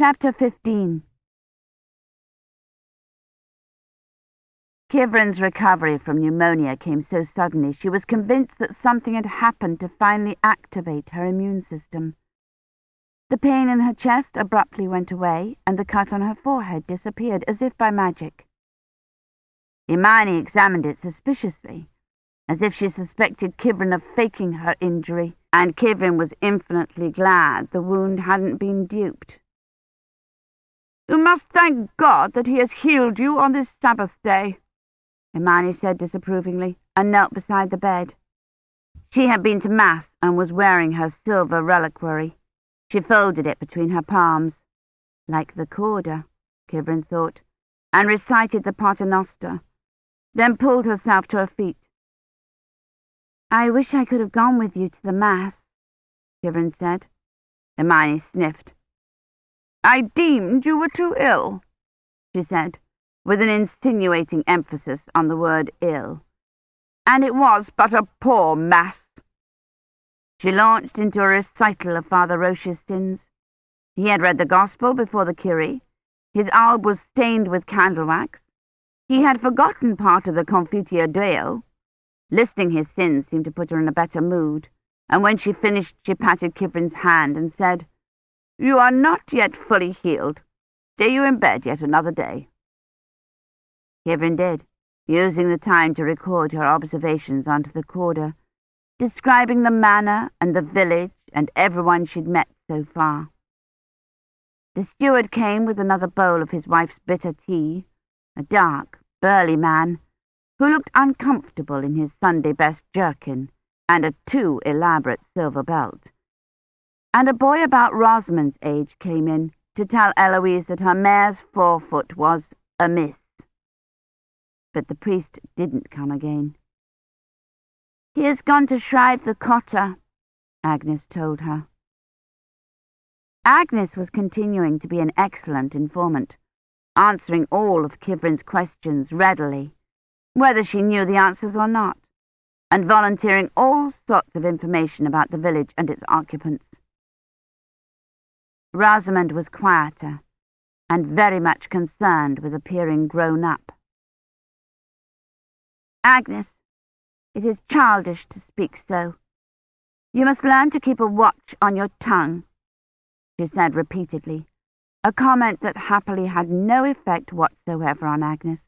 Chapter 15 Kivrin's recovery from pneumonia came so suddenly she was convinced that something had happened to finally activate her immune system. The pain in her chest abruptly went away, and the cut on her forehead disappeared as if by magic. Imeyne examined it suspiciously, as if she suspected Kivrin of faking her injury, and Kivrin was infinitely glad the wound hadn't been duped. You must thank God that he has healed you on this Sabbath day, Imeyne said disapprovingly, and knelt beside the bed. She had been to Mass and was wearing her silver reliquary. She folded it between her palms, like the corder, Kivrin thought, and recited the Paternoster, then pulled herself to her feet. I wish I could have gone with you to the Mass, Kivrin said. Imeyne sniffed. I deemed you were too ill, she said, with an insinuating emphasis on the word ill. And it was but a poor Mass. She launched into a recital of Father Roche's sins. He had read the Gospel before the Kyrie. His alb was stained with candle wax. He had forgotten part of the Confiteor Deo. Listing his sins seemed to put her in a better mood, and when she finished she patted Kivrin's hand and said, You are not yet fully healed. Stay you in bed yet another day. Kivrin did, using the time to record her observations onto the corder describing the manor and the village and everyone she'd met so far. The steward came with another bowl of his wife's bitter tea, a dark, burly man, who looked uncomfortable in his Sunday-best jerkin and a too elaborate silver belt. And a boy about Rosamond's age came in to tell Eloise that her mare's forefoot was amiss. But the priest didn't come again. He has gone to shrive the cotter, Agnes told her. Agnes was continuing to be an excellent informant, answering all of Kivrin's questions readily, whether she knew the answers or not, and volunteering all sorts of information about the village and its occupants. Rosamond was quieter, and very much concerned with appearing grown up. Agnes, it is childish to speak so. You must learn to keep a watch on your tongue, she said repeatedly, a comment that happily had no effect whatsoever on Agnes.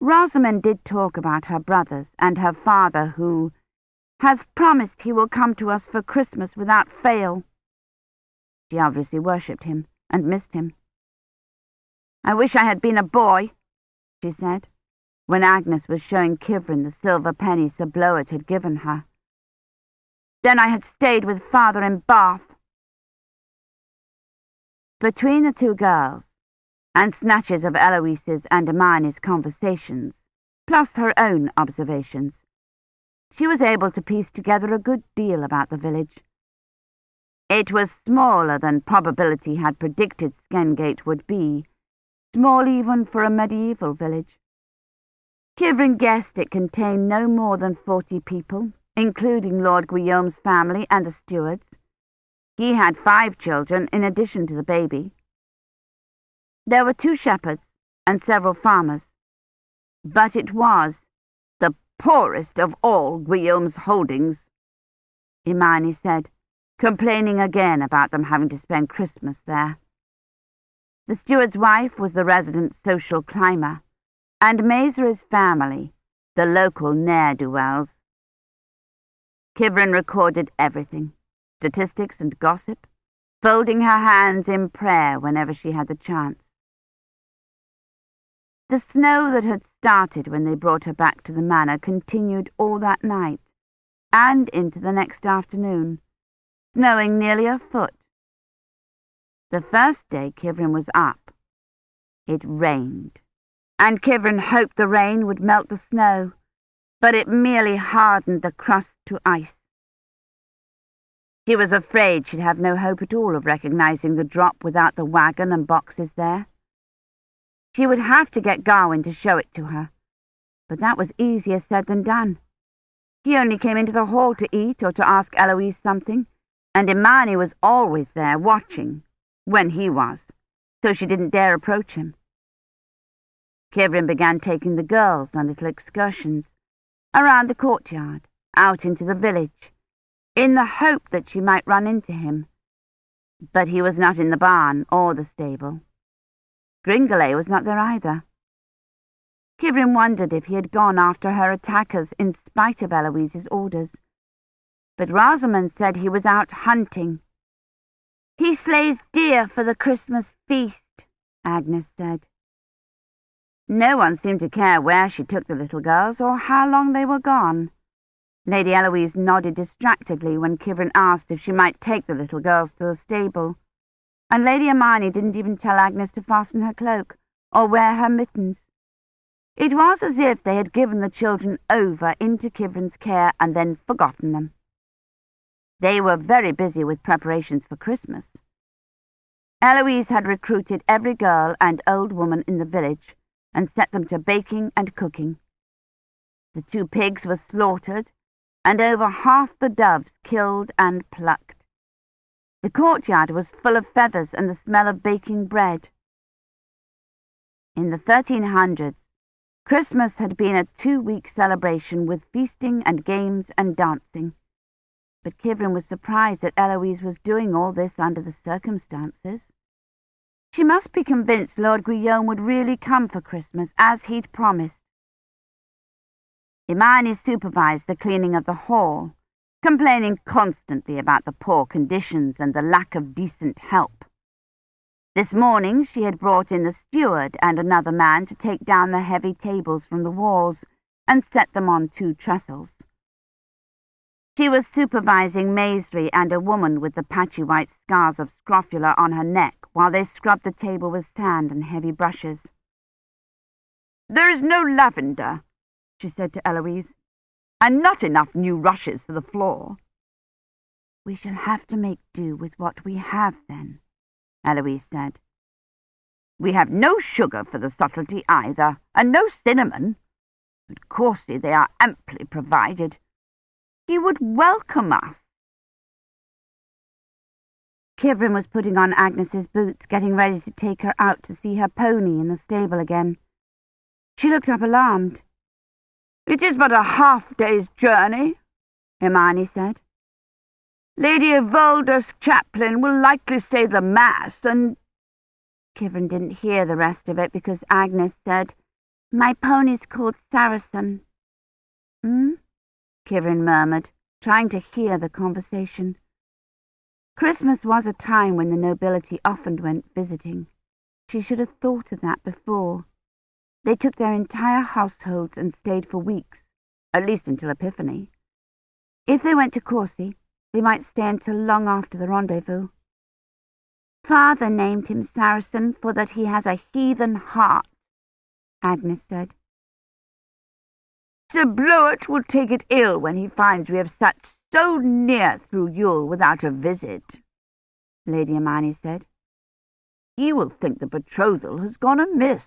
Rosamond did talk about her brothers and her father who has promised he will come to us for Christmas without fail. She obviously worshipped him and missed him. I wish I had been a boy, she said when Agnes was showing Kivrin the silver penny Sir Bloet had given her. Then I had stayed with father in Bath. Between the two girls, and snatches of Eloise's and Imeyne's conversations, plus her own observations, she was able to piece together a good deal about the village. It was smaller than probability had predicted Skendgate would be, small even for a medieval village. Kivrin guessed it contained no more than forty people, including Lord Guillaume's family and the stewards. He had five children in addition to the baby. There were two shepherds and several farmers. But it was the poorest of all Guillaume's holdings, Imeyne said, complaining again about them having to spend Christmas there. The steward's wife was the resident social climber, and Maisry's family, the local ne'er-do-wells. Kivrin recorded everything, statistics and gossip, folding her hands in prayer whenever she had the chance. The snow that had started when they brought her back to the manor continued all that night, and into the next afternoon, snowing nearly a foot. The first day Kivrin was up, it rained and Kivrin hoped the rain would melt the snow, but it merely hardened the crust to ice. She was afraid she'd have no hope at all of recognizing the drop without the wagon and boxes there. She would have to get Gawyn to show it to her, but that was easier said than done. He only came into the hall to eat or to ask Eloise something, and Imani was always there watching, when he was, so she didn't dare approach him. Kivrin began taking the girls on little excursions, around the courtyard, out into the village, in the hope that she might run into him. But he was not in the barn or the stable. Gringolet was not there either. Kivrin wondered if he had gone after her attackers in spite of Eloise's orders. But Rosamond said he was out hunting. He slays deer for the Christmas feast, Agnes said. No one seemed to care where she took the little girls or how long they were gone. Lady Eloise nodded distractedly when Kivrin asked if she might take the little girls to the stable, and Lady Imeyne didn't even tell Agnes to fasten her cloak or wear her mittens. It was as if they had given the children over into Kivrin's care and then forgotten them. They were very busy with preparations for Christmas. Eloise had recruited every girl and old woman in the village and set them to baking and cooking. The two pigs were slaughtered, and over half the doves killed and plucked. The courtyard was full of feathers and the smell of baking bread. In the 1300s, Christmas had been a two-week celebration with feasting and games and dancing. But Kivrin was surprised that Eloise was doing all this under the circumstances. She must be convinced Lord Guillaume would really come for Christmas, as he'd promised. Imeyne supervised the cleaning of the hall, complaining constantly about the poor conditions and the lack of decent help. This morning she had brought in the steward and another man to take down the heavy tables from the walls and set them on two trestles. She was supervising Maisry and a woman with the patchy white scars of scrofula on her neck while they scrubbed the table with sand and heavy brushes. There is no lavender, she said to Eloise, and not enough new rushes for the floor. We shall have to make do with what we have, then, Eloise said. We have no sugar for the subtlety either, and no cinnamon. But Courcy they are amply provided. He would welcome us. Kivrin was putting on Agnes's boots, getting ready to take her out to see her pony in the stable again. She looked up alarmed. It is but a half-day's journey, Imeyne said. Lady Evolda's chaplain will likely say the Mass, and... Kivrin didn't hear the rest of it because Agnes said, My pony's called Saracen. Hmm? Kivrin murmured, trying to hear the conversation. Christmas was a time when the nobility often went visiting. She should have thought of that before. They took their entire households and stayed for weeks, at least until Epiphany. If they went to Courcy, they might stay until long after the rendezvous. Father named him Saracen for that he has a heathen heart, Agnes said. Sir Bloet will take it ill when he finds we have sat so near through Yule without a visit, Lady Imeyne said. He will think the betrothal has gone amiss.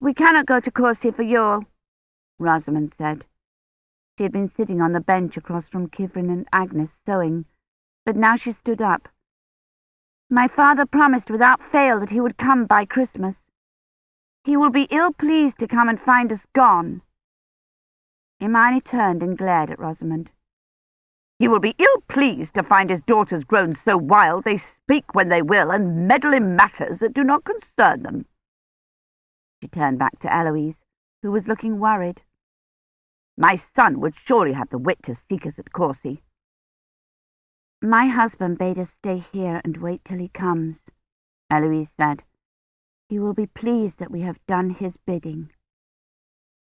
We cannot go to Courcy for Yule, Rosamond said. She had been sitting on the bench across from Kivrin and Agnes sewing, but now she stood up. My father promised without fail that he would come by Christmas. He will be ill-pleased to come and find us gone. Imeyne turned and glared at Rosamond. He will be ill-pleased to find his daughters grown so wild they speak when they will and meddle in matters that do not concern them. She turned back to Eloise, who was looking worried. My son would surely have the wit to seek us at Courcy. My husband bade us stay here and wait till he comes, Eloise said. He will be pleased that we have done his bidding.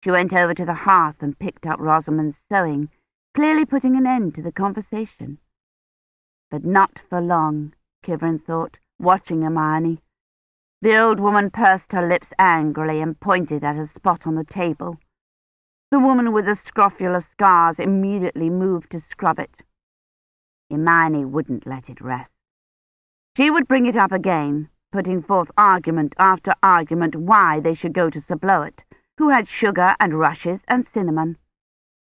She went over to the hearth and picked up Rosamond's sewing, clearly putting an end to the conversation. But not for long, Kivrin thought, watching Imeyne. The old woman pursed her lips angrily and pointed at a spot on the table. The woman with the scrofula scars immediately moved to scrub it. Imeyne wouldn't let it rest. She would bring it up again, putting forth argument after argument why they should go to Sir Bloet, who had sugar and rushes and cinnamon,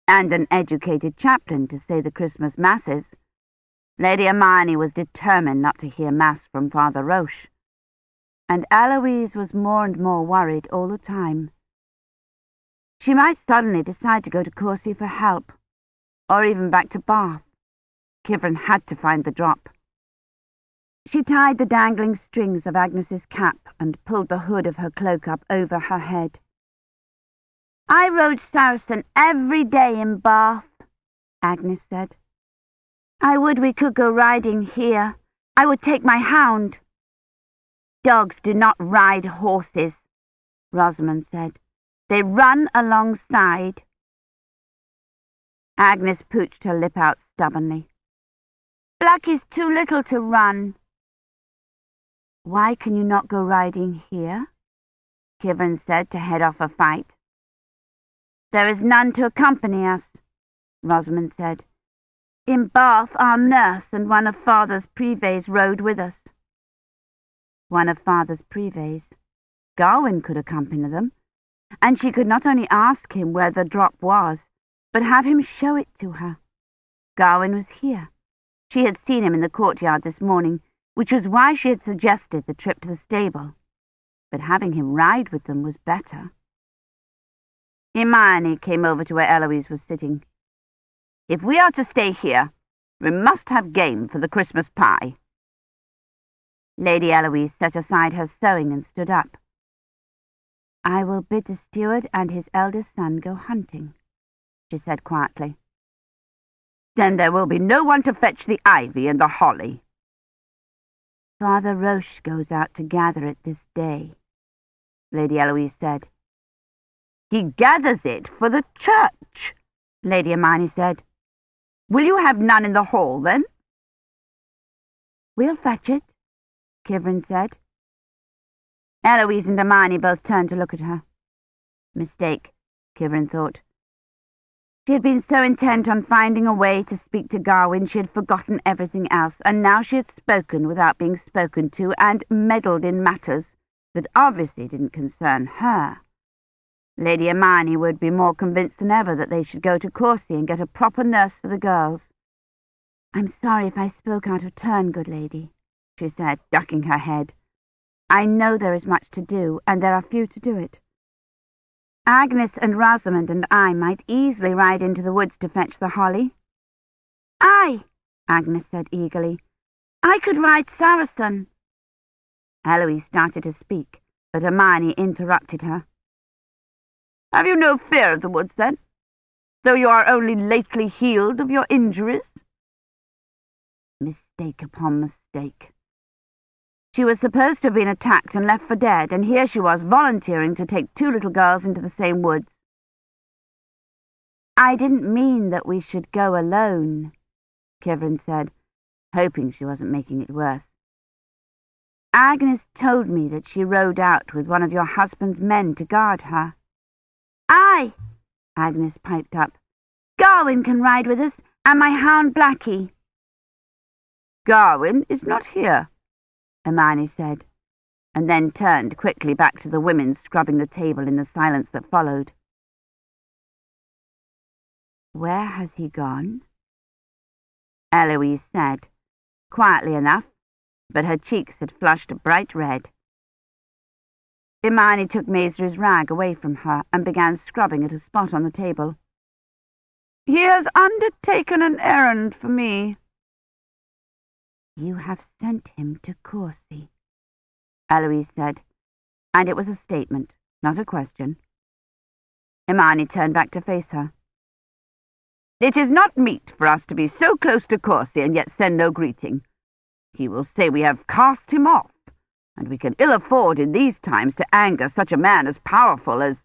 and an educated chaplain to say the Christmas masses. Lady Imeyne was determined not to hear Mass from Father Roche, and Eloise was more and more worried all the time. She might suddenly decide to go to Courcy for help, or even back to Bath. Kivrin had to find the drop. She tied the dangling strings of Agnes's cap and pulled the hood of her cloak up over her head. I rode Saracen every day in Bath, Agnes said. I would we could go riding here. I would take my hound. Dogs do not ride horses, Rosamond said. They run alongside. Agnes pooched her lip out stubbornly. Blackie's too little to run. Why can you not go riding here? Kivrin said to head off a fight. There is none to accompany us, Rosamond said. In Bath, our nurse and one of Father's privets rode with us. One of Father's privets. Gawyn could accompany them, and she could not only ask him where the drop was, but have him show it to her. Gawyn was here. She had seen him in the courtyard this morning, which was why she had suggested the trip to the stable. But having him ride with them was better. Hermione came over to where Eloise was sitting. If we are to stay here, we must have game for the Christmas pie. Lady Eloise set aside her sewing and stood up. I will bid the steward and his eldest son go hunting, she said quietly. Then there will be no one to fetch the ivy and the holly. Father Roche goes out to gather it this day, Lady Eloise said. He gathers it for the church, Lady Imeyne said. Will you have none in the hall, then? We'll fetch it, Kivrin said. Eloise and Hermione both turned to look at her. Mistake, Kivrin thought. She had been so intent on finding a way to speak to Gawyn she had forgotten everything else, and now she had spoken without being spoken to and meddled in matters that obviously didn't concern her. Lady Imeyne would be more convinced than ever that they should go to Courcy and get a proper nurse for the girls. I'm sorry if I spoke out of turn, good lady, she said, ducking her head. I know there is much to do, and there are few to do it. Agnes and Rosamond and I might easily ride into the woods to fetch the holly. I, Agnes said eagerly. I could ride Saracen. Eloise started to speak, but Imeyne interrupted her. Have you no fear of the woods, then, though you are only lately healed of your injuries? Mistake upon mistake. She was supposed to have been attacked and left for dead, and here she was volunteering to take two little girls into the same woods. I didn't mean that we should go alone, Kivrin said, hoping she wasn't making it worse. Agnes told me that she rode out with one of your husband's men to guard her. Aye, Agnes piped up. Gawyn can ride with us, and my hound Blackie. Gawyn is not here, Imeyne said, and then turned quickly back to the women scrubbing the table in the silence that followed. Where has he gone? Eloise said, quietly enough, but her cheeks had flushed a bright red. Imeyne took Maisry's rag away from her and began scrubbing at a spot on the table. He has undertaken an errand for me. You have sent him to Courcy, Eloise said, and it was a statement, not a question. Imeyne turned back to face her. It is not meet for us to be so close to Courcy and yet send no greeting. He will say we have cast him off and we can ill afford in these times to anger such a man as powerful as...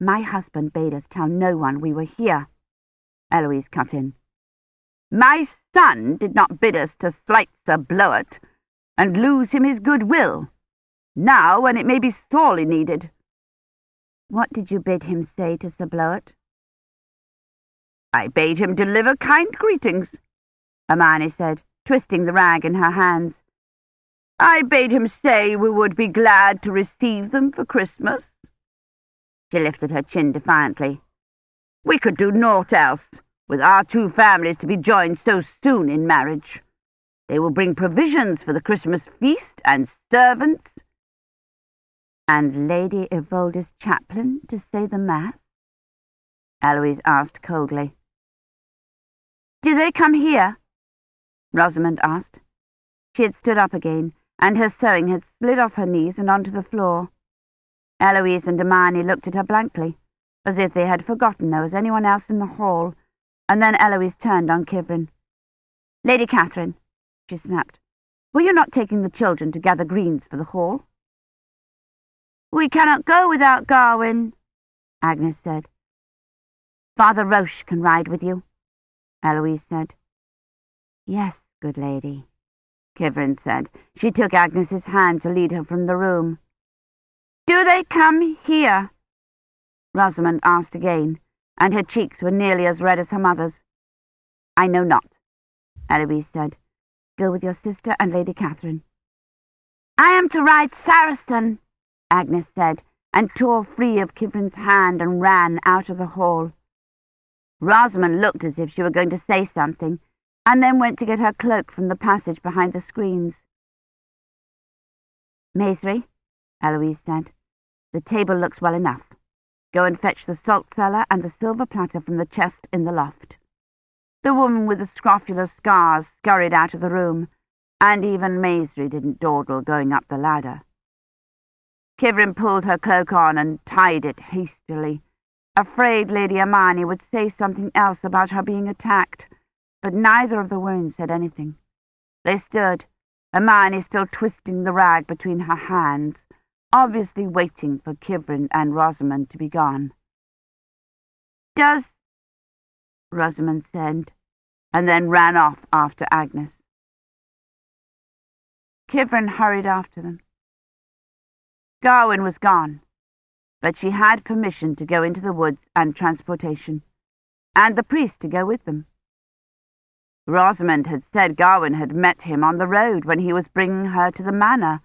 My husband bade us tell no one we were here, Eloise cut in. My son did not bid us to slight Sir Bloet and lose him his good will, now when it may be sorely needed. What did you bid him say to Sir Bloet? I bade him deliver kind greetings, Imeyne said, twisting the rag in her hands. I bade him say we would be glad to receive them for Christmas. She lifted her chin defiantly. We could do naught else. With our two families to be joined so soon in marriage. They will bring provisions for the Christmas feast and servants. And Lady Ivolda's chaplain to say the Mass? Eloise asked coldly. Do they come here? Rosamond asked. She had stood up again, and her sewing had slid off her knees and onto the floor. Eloise and Imeyne looked at her blankly, as if they had forgotten there was anyone else in the hall, and then Eloise turned on Kivrin. Lady Catherine, she snapped, were you not taking the children to gather greens for the hall? We cannot go without Gawyn, Agnes said. Father Roche can ride with you, Eloise said. Yes, good lady, Kivrin said. She took Agnes's hand to lead her from the room. Do they come here? Rosamond asked again, and her cheeks were nearly as red as her mother's. I know not, Eloise said. Go with your sister and Lady Catherine. I am to ride Saracen, Agnes said, and tore free of Kivrin's hand and ran out of the hall. Rosamond looked as if she were going to say something, and then went to get her cloak from the passage behind the screens. Maisry, Eloise said, the table looks well enough. Go and fetch the salt cellar and the silver platter from the chest in the loft. The woman with the scrofular scars scurried out of the room, and even Maisry didn't dawdle going up the ladder. Kivrin pulled her cloak on and tied it hastily, afraid Lady Imeyne would say something else about her being attacked, but neither of the women said anything. They stood, Imeyne still twisting the rag between her hands, obviously waiting for Kivrin and Rosamond to be gone. Does... Rosamond said, and then ran off after Agnes. Kivrin hurried after them. Gawyn was gone, but she had permission to go into the woods and transportation, and the priest to go with them. Rosamond had said Gawyn had met him on the road when he was bringing her to the manor,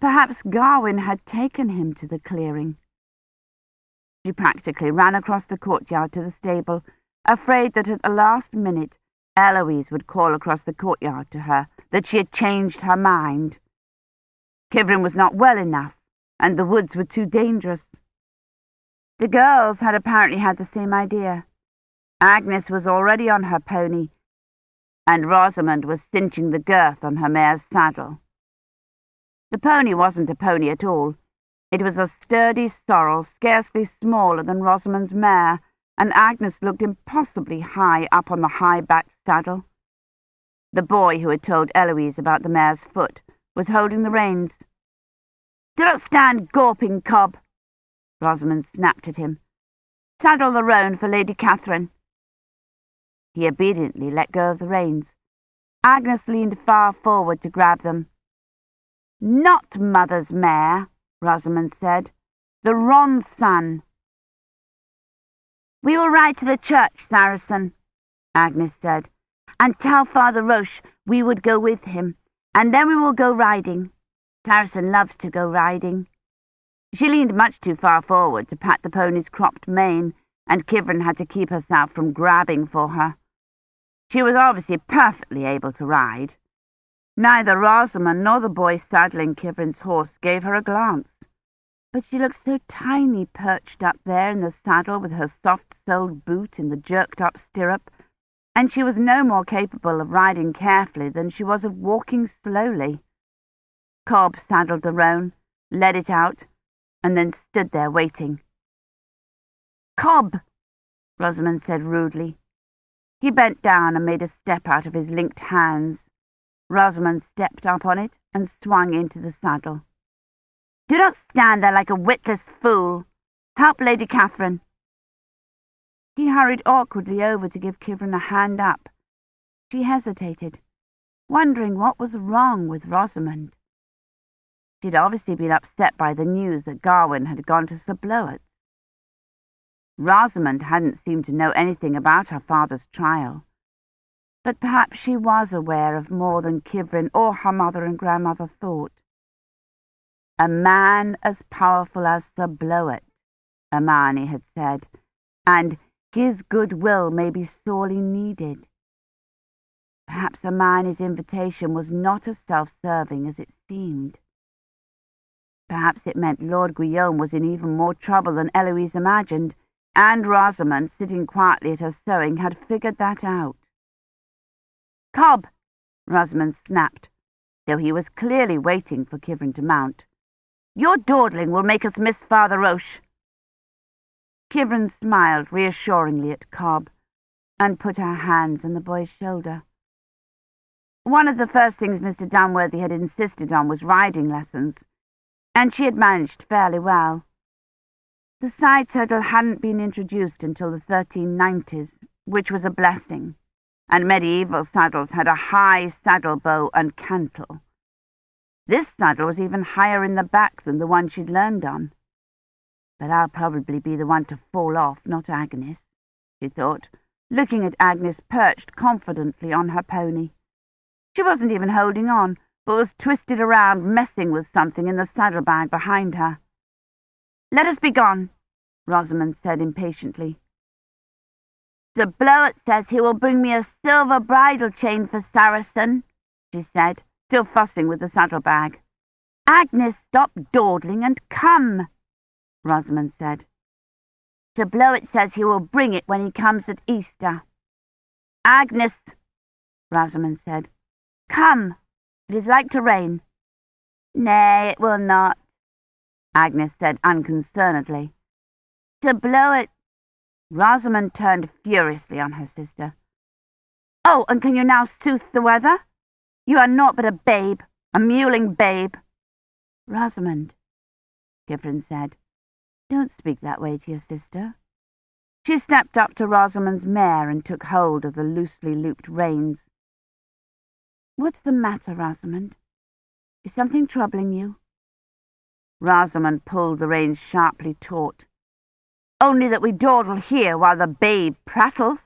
Perhaps Gawyn had taken him to the clearing. She practically ran across the courtyard to the stable, afraid that at the last minute Eloise would call across the courtyard to her that she had changed her mind. Kivrin was not well enough, and the woods were too dangerous. The girls had apparently had the same idea. Agnes was already on her pony, and Rosamond was cinching the girth on her mare's saddle. The pony wasn't a pony at all. It was a sturdy sorrel scarcely smaller than Rosamond's mare, and Agnes looked impossibly high up on the high-backed saddle. The boy who had told Eloise about the mare's foot was holding the reins. Do not stand gawping, Cobb, Rosamond snapped at him. Saddle the roan for Lady Catherine. He obediently let go of the reins. Agnes leaned far forward to grab them. Not mother's mare, Rosamond said. The Ron's son. We will ride to the church, Saracen, Agnes said, and tell Father Roche we would go with him, and then we will go riding. Saracen loves to go riding. She leaned much too far forward to pat the pony's cropped mane, and Kivrin had to keep herself from grabbing for her. She was obviously perfectly able to ride. Neither Rosamond nor the boy saddling Kivrin's horse gave her a glance, but she looked so tiny perched up there in the saddle with her soft-soled boot in the jerked-up stirrup, and she was no more capable of riding carefully than she was of walking slowly. Cobb saddled the roan, led it out, and then stood there waiting. Cobb, Rosamond said rudely. He bent down and made a step out of his linked hands. Rosamond stepped up on it and swung into the saddle. Do not stand there like a witless fool. Help Lady Catherine. He hurried awkwardly over to give Kivrin a hand up. She hesitated, wondering what was wrong with Rosamond. She'd obviously been upset by the news that Gawyn had gone to Sir Bloet's. Rosamond hadn't seemed to know anything about her father's trial but perhaps she was aware of more than Kivrin or her mother and grandmother thought. A man as powerful as Sir Bloet, Imeyne had said, and his goodwill may be sorely needed. Perhaps Imeyne's invitation was not as self-serving as it seemed. Perhaps it meant Lord Guillaume was in even more trouble than Eloise imagined, and Rosamond, sitting quietly at her sewing, had figured that out. Cobb, Rosamond snapped, though he was clearly waiting for Kivrin to mount. Your dawdling will make us miss Father Roche. Kivrin smiled reassuringly at Cobb and put her hands on the boy's shoulder. One of the first things Mr. Dunworthy had insisted on was riding lessons, and she had managed fairly well. The side saddle hadn't been introduced until the 1390s, which was a blessing, and medieval saddles had a high saddle bow and cantle. This saddle was even higher in the back than the one she'd learned on. But I'll probably be the one to fall off, not Agnes, she thought, looking at Agnes perched confidently on her pony. She wasn't even holding on, but was twisted around, messing with something in the saddlebag behind her. Let us be gone, Rosamond said impatiently. Sir Bloet says he will bring me a silver bridle chain for Saracen, she said, still fussing with the saddlebag. Agnes, stop dawdling and come, Rosamond said. Sir Bloet says he will bring it when he comes at Easter. Agnes, Rosamond said, come. It is like to rain. Nay, it will not, Agnes said unconcernedly. To blow it. Rosamond turned furiously on her sister. Oh, and can you now sooth the weather? You are naught but a babe, a mewling babe. Rosamond, Kivrin said, don't speak that way to your sister. She stepped up to Rosamond's mare and took hold of the loosely looped reins. What's the matter, Rosamond? Is something troubling you? Rosamond pulled the reins sharply taut. Only that we dawdle here while the babe prattles.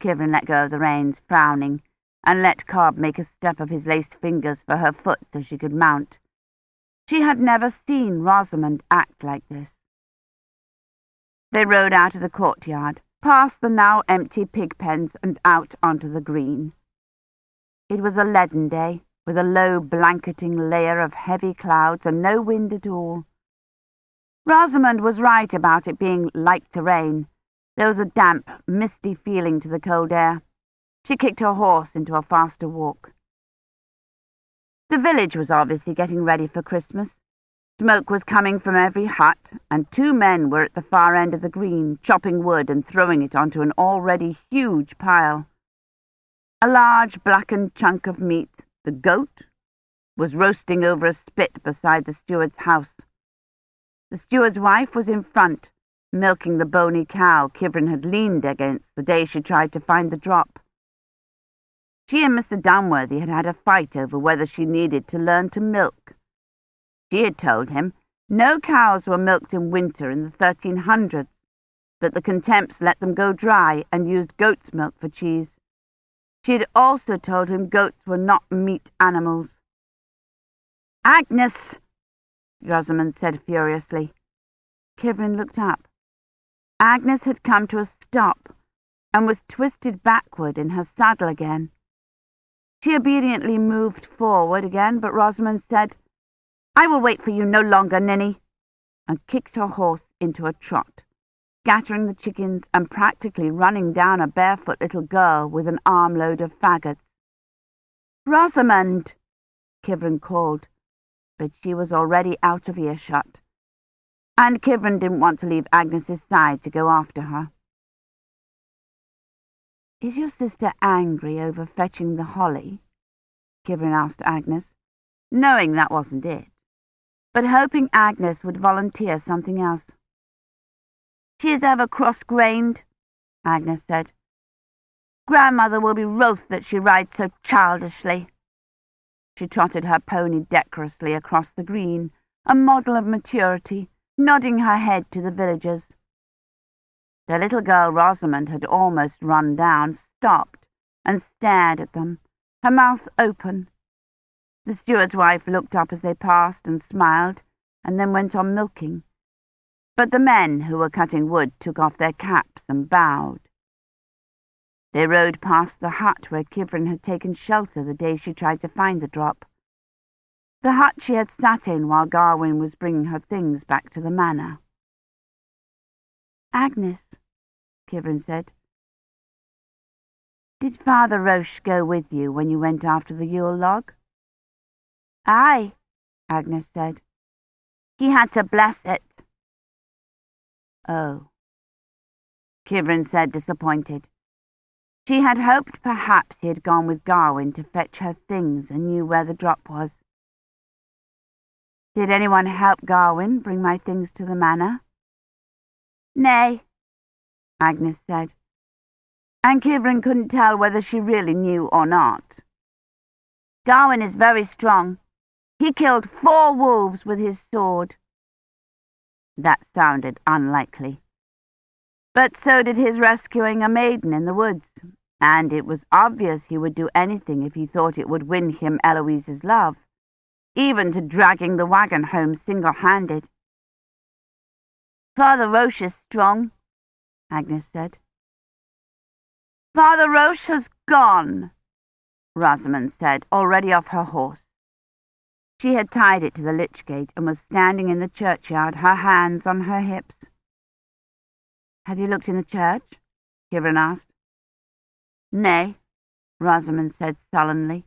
Kivrin let go of the reins, frowning, and let Cobb make a step of his laced fingers for her foot so she could mount. She had never seen Rosamond act like this. They rode out of the courtyard, past the now empty pig pens and out onto the green. It was a leaden day, with a low blanketing layer of heavy clouds and no wind at all. Rosamond was right about it being like to rain. There was a damp, misty feeling to the cold air. She kicked her horse into a faster walk. The village was obviously getting ready for Christmas. Smoke was coming from every hut, and two men were at the far end of the green, chopping wood and throwing it onto an already huge pile. A large blackened chunk of meat, the goat, was roasting over a spit beside the steward's house. The steward's wife was in front, milking the bony cow Kivrin had leaned against the day she tried to find the drop. She and Mr. Dunworthy had had a fight over whether she needed to learn to milk. She had told him no cows were milked in winter in the 1300s, that the contemps let them go dry and used goat's milk for cheese. She had also told him goats were not meat animals. Agnes, Rosamond said furiously. Kivrin looked up. Agnes had come to a stop and was twisted backward in her saddle again. She obediently moved forward again, but Rosamond said, I will wait for you no longer, Ninny, and kicked her horse into a trot, scattering the chickens and practically running down a barefoot little girl with an armload of faggots. Rosamond, Kivrin called, but she was already out of earshot, and Kivrin didn't want to leave Agnes's side to go after her. Is your sister angry over fetching the holly? Kivrin asked Agnes, knowing that wasn't it, but hoping Agnes would volunteer something else. She is ever cross-grained, Agnes said. Grandmother will be wroth that she rides so childishly. She trotted her pony decorously across the green, a model of maturity, nodding her head to the villagers. The little girl Rosamond had almost run down stopped and stared at them, her mouth open. The steward's wife looked up as they passed and smiled, and then went on milking. but the men who were cutting wood took off their caps and bowed. They rode past the hut where Kivrin had taken shelter the day she tried to find the drop. The hut she had sat in while Gawyn was bringing her things back to the manor. Agnes, Kivrin said, did Father Roche go with you when you went after the Yule log? Aye, Agnes said. He had to bless it. Oh, Kivrin said, disappointed. She had hoped perhaps he had gone with Gawyn to fetch her things and knew where the drop was. Did anyone help Gawyn bring my things to the manor? Nay, Agnes said, and Kivrin couldn't tell whether she really knew or not. Gawyn is very strong. He killed four wolves with his sword. That sounded unlikely. But so did his rescuing a maiden in the woods, and it was obvious he would do anything if he thought it would win him Eloise's love, even to dragging the wagon home single-handed. Father Roche is strong, Agnes said. Father Roche has gone, Rosamond said, already off her horse. She had tied it to the lich gate and was standing in the churchyard, her hands on her hips. Have you looked in the church? Kivrin asked. Nay, Rosamond said sullenly.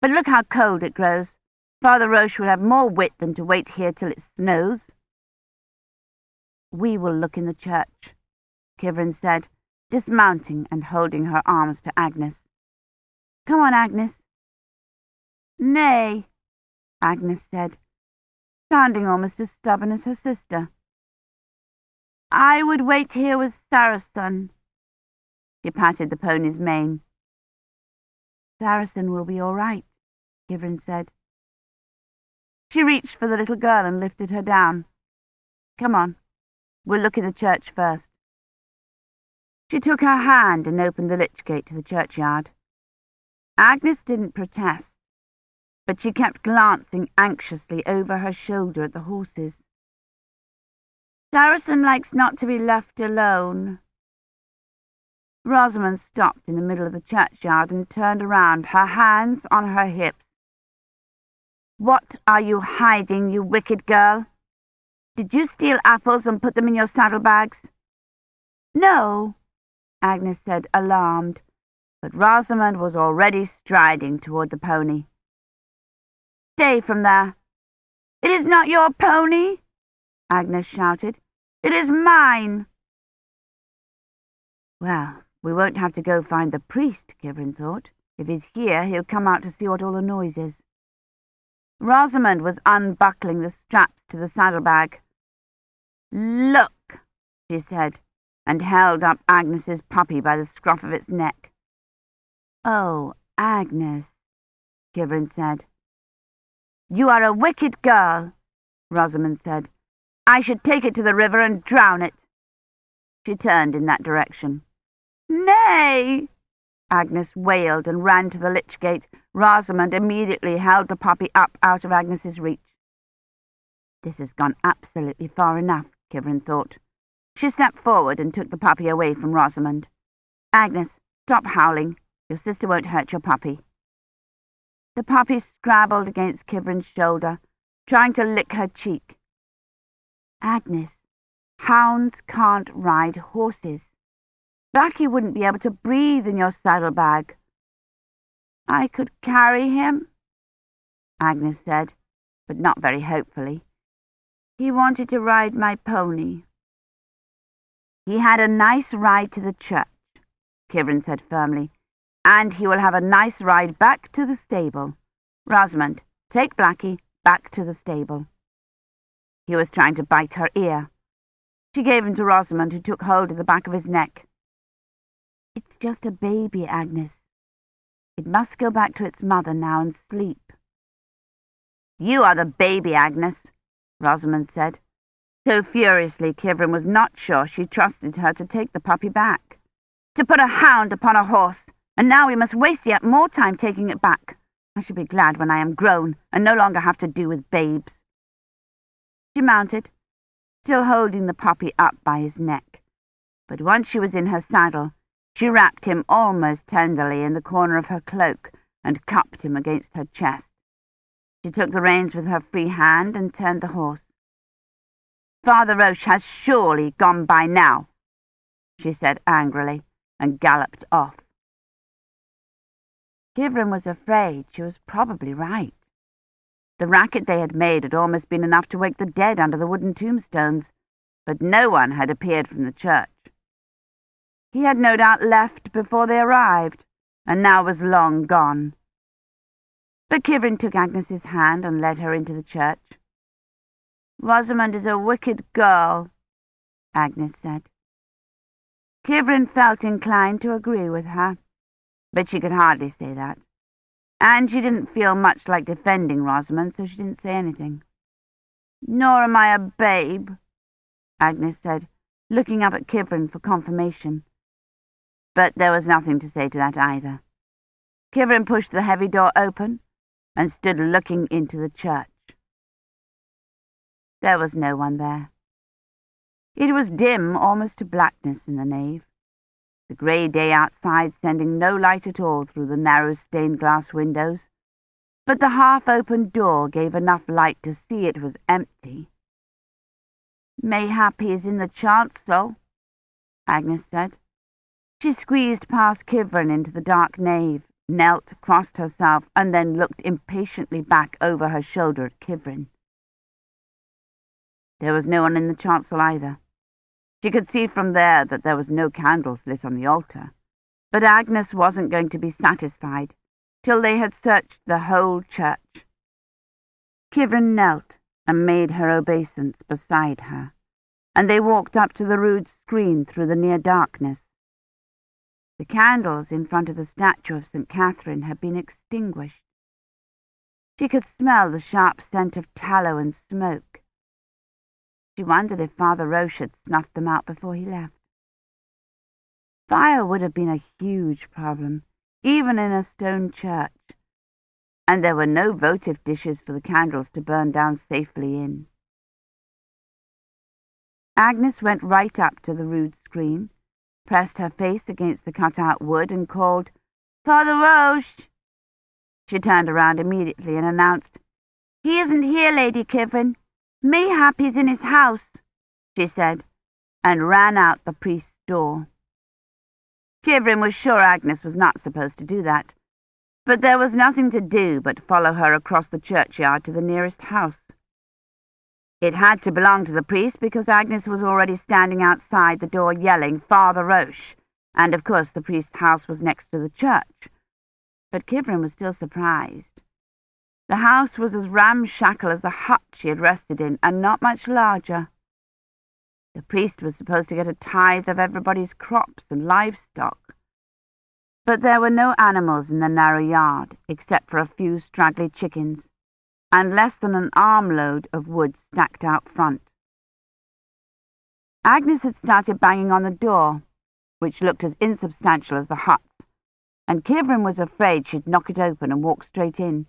But look how cold it grows. Father Roche will have more wit than to wait here till it snows. We will look in the church, Kivrin said, dismounting and holding her arms to Agnes. Come on, Agnes. Nay, Agnes said, sounding almost as stubborn as her sister. I would wait here with Saracen. She patted the pony's mane. Saracen will be all right, Kivrin said. She reached for the little girl and lifted her down. Come on, we'll look in the church first. She took her hand and opened the lich gate to the churchyard. Agnes didn't protest, but she kept glancing anxiously over her shoulder at the horses. Saracen likes not to be left alone. Rosamond stopped in the middle of the churchyard and turned around, her hands on her hips. What are you hiding, you wicked girl? Did you steal apples and put them in your saddlebags? No, Agnes said, alarmed, but Rosamond was already striding toward the pony. Stay from there. It is not your pony, Agnes shouted. It is mine. Well, we won't have to go find the priest, Kivrin thought. If he's here, he'll come out to see what all the noise is. Rosamond was unbuckling the straps to the saddlebag. Look, she said, and held up Agnes's puppy by the scruff of its neck. Oh, Agnes, Kivrin said. You are a wicked girl, Rosamond said. I should take it to the river and drown it. She turned in that direction. Nay! Agnes wailed and ran to the lich gate. Rosamond immediately held the puppy up out of Agnes's reach. This has gone absolutely far enough, Kivrin thought. She stepped forward and took the puppy away from Rosamond. Agnes, stop howling. Your sister won't hurt your puppy. The puppy scrabbled against Kivrin's shoulder, trying to lick her cheek. Agnes, hounds can't ride horses. Blackie wouldn't be able to breathe in your saddlebag. I could carry him, Agnes said, but not very hopefully. He wanted to ride my pony. He had a nice ride to the church, Kivrin said firmly, and he will have a nice ride back to the stable. Rosamond, take Blackie back to the stable. He was trying to bite her ear. She gave him to Rosamond, who took hold of the back of his neck. It's just a baby, Agnes. It must go back to its mother now and sleep. You are the baby, Agnes, Rosamond said. So furiously Kivrin was not sure she trusted her to take the puppy back. To put a hound upon a horse, and now we must waste yet more time taking it back. I shall be glad when I am grown, and no longer have to do with babes. She mounted, still holding the puppy up by his neck. But once she was in her saddle, she wrapped him almost tenderly in the corner of her cloak and cupped him against her chest. She took the reins with her free hand and turned the horse. Father Roche has surely gone by now, she said angrily, and galloped off. Kivrin was afraid she was probably right. The racket they had made had almost been enough to wake the dead under the wooden tombstones, but no one had appeared from the church. He had no doubt left before they arrived, and now was long gone. But Kivrin took Agnes's hand and led her into the church. Rosamond is a wicked girl, Agnes said. Kivrin felt inclined to agree with her, but she could hardly say that. And she didn't feel much like defending Rosamond, so she didn't say anything. Nor am I a babe, Agnes said, looking up at Kivrin for confirmation. But there was nothing to say to that either. Kivrin pushed the heavy door open and stood looking into the church. There was no one there. It was dim almost to blackness in the nave, the grey day outside sending no light at all through the narrow stained-glass windows, but the half-open door gave enough light to see it was empty. Mayhap he is in the chancel, Agnes said. She squeezed past Kivrin into the dark nave, knelt, crossed herself, and then looked impatiently back over her shoulder at Kivrin. There was no one in the chancel either. She could see from there that there was no candles lit on the altar, but Agnes wasn't going to be satisfied till they had searched the whole church. Kivrin knelt and made her obeisance beside her, and they walked up to the rood screen through the near darkness. The candles in front of the statue of St. Catherine had been extinguished. She could smell the sharp scent of tallow and smoke. She wondered if Father Roche had snuffed them out before he left. Fire would have been a huge problem, even in a stone church, and there were no votive dishes for the candles to burn down safely in. Agnes went right up to the rood screen pressed her face against the cut-out wood, and called, Father Roche! She turned around immediately and announced, He isn't here, Lady Kivrin. Mayhap he's in his house, she said, and ran out the priest's door. Kivrin was sure Agnes was not supposed to do that, but there was nothing to do but follow her across the churchyard to the nearest house. It had to belong to the priest because Agnes was already standing outside the door yelling, Father Roche, and of course the priest's house was next to the church. But Kivrin was still surprised. The house was as ramshackle as the hut she had rested in, and not much larger. The priest was supposed to get a tithe of everybody's crops and livestock. But there were no animals in the narrow yard, except for a few straggly chickens and less than an armload of wood stacked out front. Agnes had started banging on the door, which looked as insubstantial as the huts, and Kivrin was afraid she'd knock it open and walk straight in.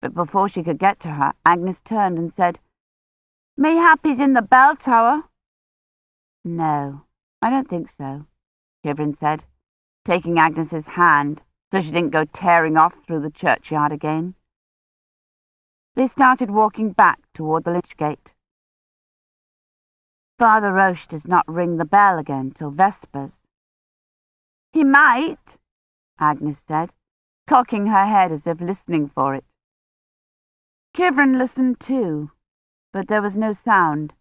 But before she could get to her, Agnes turned and said, Mayhap he's in the bell tower. No, I don't think so, Kivrin said, taking Agnes's hand so she didn't go tearing off through the churchyard again. They started walking back toward the lych gate. Father Roche does not ring the bell again till Vespers. He might, Agnes said, cocking her head as if listening for it. Kivrin listened too, but there was no sound,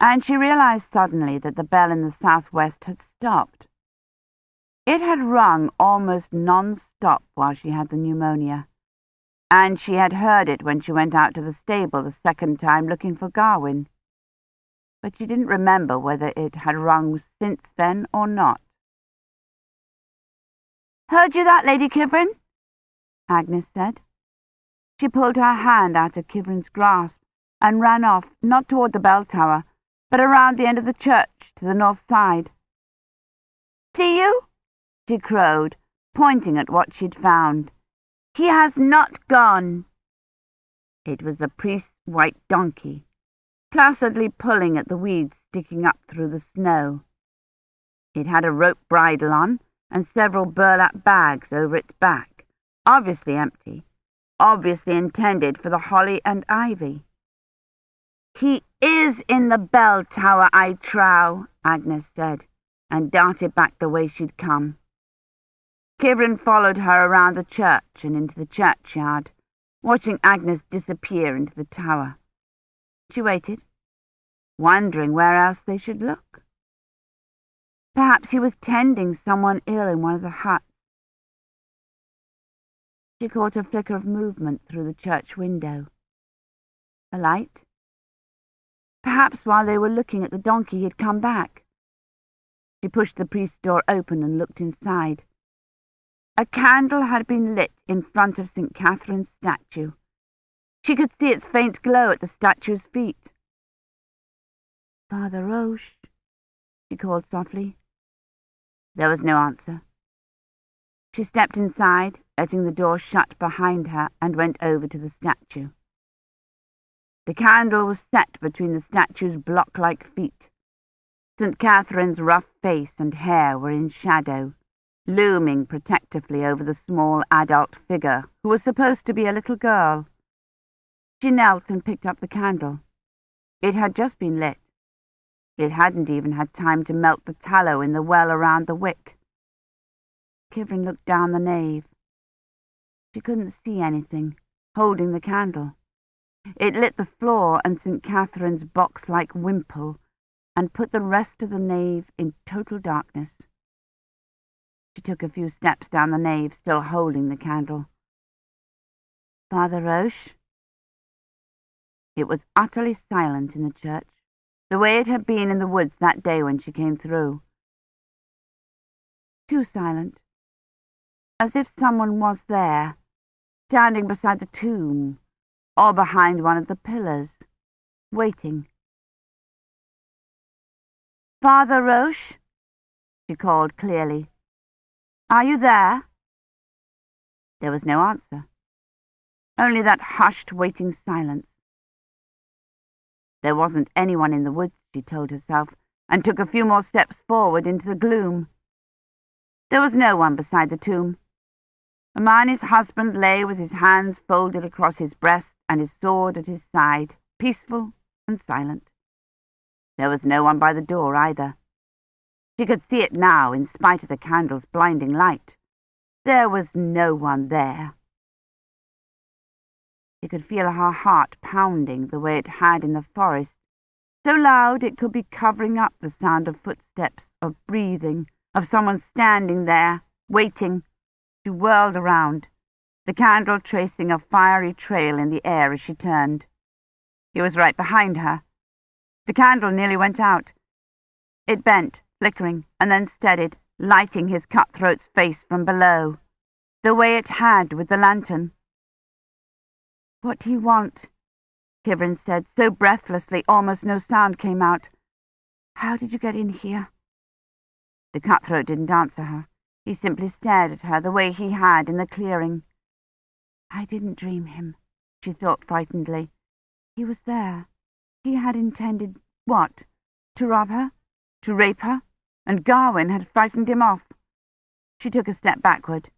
and she realized suddenly that the bell in the southwest had stopped. It had rung almost non-stop while she had the pneumonia and she had heard it when she went out to the stable the second time looking for Gawyn. But she didn't remember whether it had rung since then or not. Heard you that, Lady Kivrin? Agnes said. She pulled her hand out of Kivrin's grasp and ran off, not toward the bell tower, but around the end of the church to the north side. See you? she crowed, pointing at what she'd found. He has not gone. It was the priest's white donkey. placidly pulling at the weeds sticking up through the snow. It had a rope bridle on and several burlap bags over its back, obviously empty, obviously intended for the holly and ivy. He is in the bell tower, I trow, Agnes said, and darted back the way she'd come. Kivrin followed her around the church and into the churchyard, watching Agnes disappear into the tower. She waited, wondering where else they should look. Perhaps he was tending someone ill in one of the huts. She caught a flicker of movement through the church window. A light? Perhaps while they were looking at the donkey he had come back. She pushed the priest's door open and looked inside. A candle had been lit in front of St. Catherine's statue. She could see its faint glow at the statue's feet. Father Roche, she called softly. There was no answer. She stepped inside, letting the door shut behind her, and went over to the statue. The candle was set between the statue's block-like feet. St. Catherine's rough face and hair were in shadow, looming protectively over the small adult figure who was supposed to be a little girl. She knelt and picked up the candle. It had just been lit. It hadn't even had time to melt the tallow in the well around the wick. Kivrin looked down the nave. She couldn't see anything, holding the candle. It lit the floor and St. Catherine's box-like wimple, and put the rest of the nave in total darkness. She took a few steps down the nave, still holding the candle. Father Roche? It was utterly silent in the church, the way it had been in the woods that day when she came through. Too silent, as if someone was there, standing beside the tomb, or behind one of the pillars, waiting. Father Roche, she called clearly. Are you there? There was no answer, only that hushed, waiting silence. There wasn't anyone in the woods, she told herself, and took a few more steps forward into the gloom. There was no one beside the tomb. Imeyne's husband lay with his hands folded across his breast and his sword at his side, peaceful and silent. There was no one by the door either. She could see it now, in spite of the candle's blinding light. There was no one there. She could feel her heart pounding the way it had in the forest, so loud it could be covering up the sound of footsteps, of breathing, of someone standing there, waiting. She whirled around, the candle tracing a fiery trail in the air as she turned. He was right behind her. The candle nearly went out. It bent, flickering, and then steadied, lighting his cutthroat's face from below, the way it had with the lantern. What do you want? Kivrin said, so breathlessly almost no sound came out. How did you get in here? The cutthroat didn't answer her. He simply stared at her the way he had in the clearing. I didn't dream him, she thought frightenedly. He was there. He had intended what? To rob her? To rape her? and Gawyn had frightened him off. She took a step backward.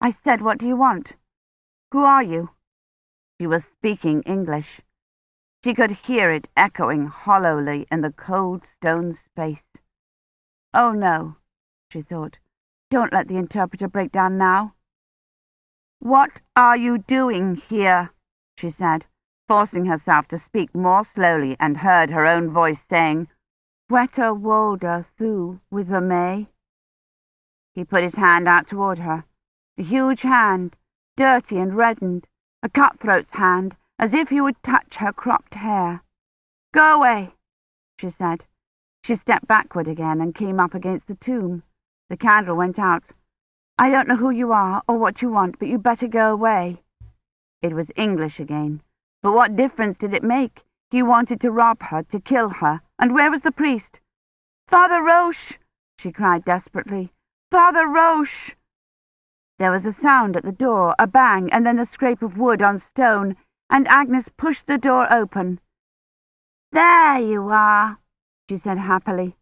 I said, what do you want? Who are you? She was speaking English. She could hear it echoing hollowly in the cold stone space. Oh, no, she thought. Don't let the interpreter break down now. What are you doing here? she said, forcing herself to speak more slowly and heard her own voice saying, Weta Wolda Thu with a May. He put his hand out toward her, a huge hand, dirty and reddened, a cutthroat's hand, as if he would touch her cropped hair. Go away, she said. She stepped backward again and came up against the tomb. The candle went out. I don't know who you are or what you want, but you better go away. It was English again, but what difference did it make? He wanted to rob her, to kill her, and where was the priest? Father Roche! she cried desperately. Father Roche! There was a sound at the door, a bang, and then the scrape of wood on stone, and Agnes pushed the door open. There you are, she said happily.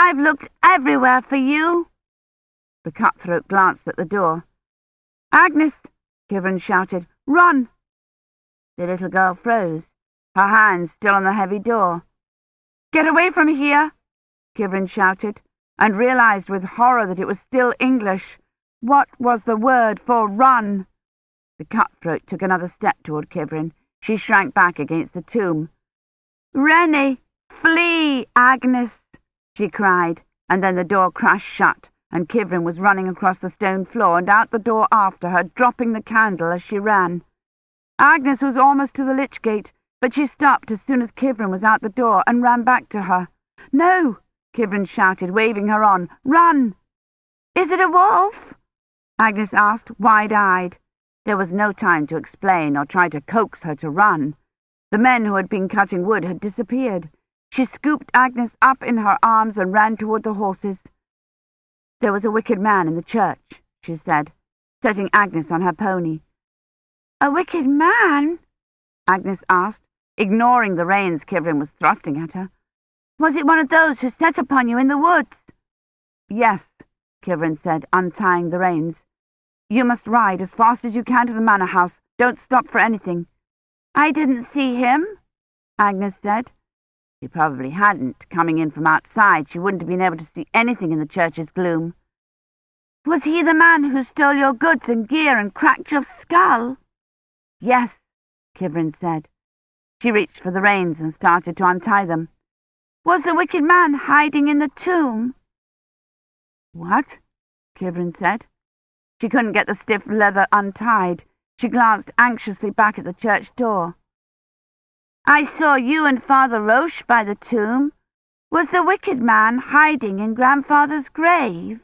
I've looked everywhere for you. The cutthroat glanced at the door. Agnes, Kivrin shouted, run! The little girl froze, her hands still on the heavy door. Get away from here, Kivrin shouted, and realized with horror that it was still English. What was the word for run? The cutthroat took another step toward Kivrin. She shrank back against the tomb. Rennie, flee, Agnes, she cried, and then the door crashed shut, and Kivrin was running across the stone floor and out the door after her, dropping the candle as she ran. Agnes was almost to the lich gate, but she stopped as soon as Kivrin was out the door and ran back to her. No, Kivrin shouted, waving her on. Run! Is it a wolf? Agnes asked, wide-eyed. There was no time to explain or try to coax her to run. The men who had been cutting wood had disappeared. She scooped Agnes up in her arms and ran toward the horses. There was a wicked man in the church, she said, setting Agnes on her pony. A wicked man? Agnes asked, ignoring the reins Kivrin was thrusting at her. Was it one of those who set upon you in the woods? Yes, Kivrin said, untying the reins. You must ride as fast as you can to the manor house. Don't stop for anything. I didn't see him, Agnes said. She probably hadn't. Coming in from outside, she wouldn't have been able to see anything in the church's gloom. Was he the man who stole your goods and gear and cracked your skull? Yes, Kivrin said. She reached for the reins and started to untie them. Was the wicked man hiding in the tomb? What? Kivrin said. She couldn't get the stiff leather untied. She glanced anxiously back at the church door. I saw you and Father Roche by the tomb. Was the wicked man hiding in Grandfather's grave?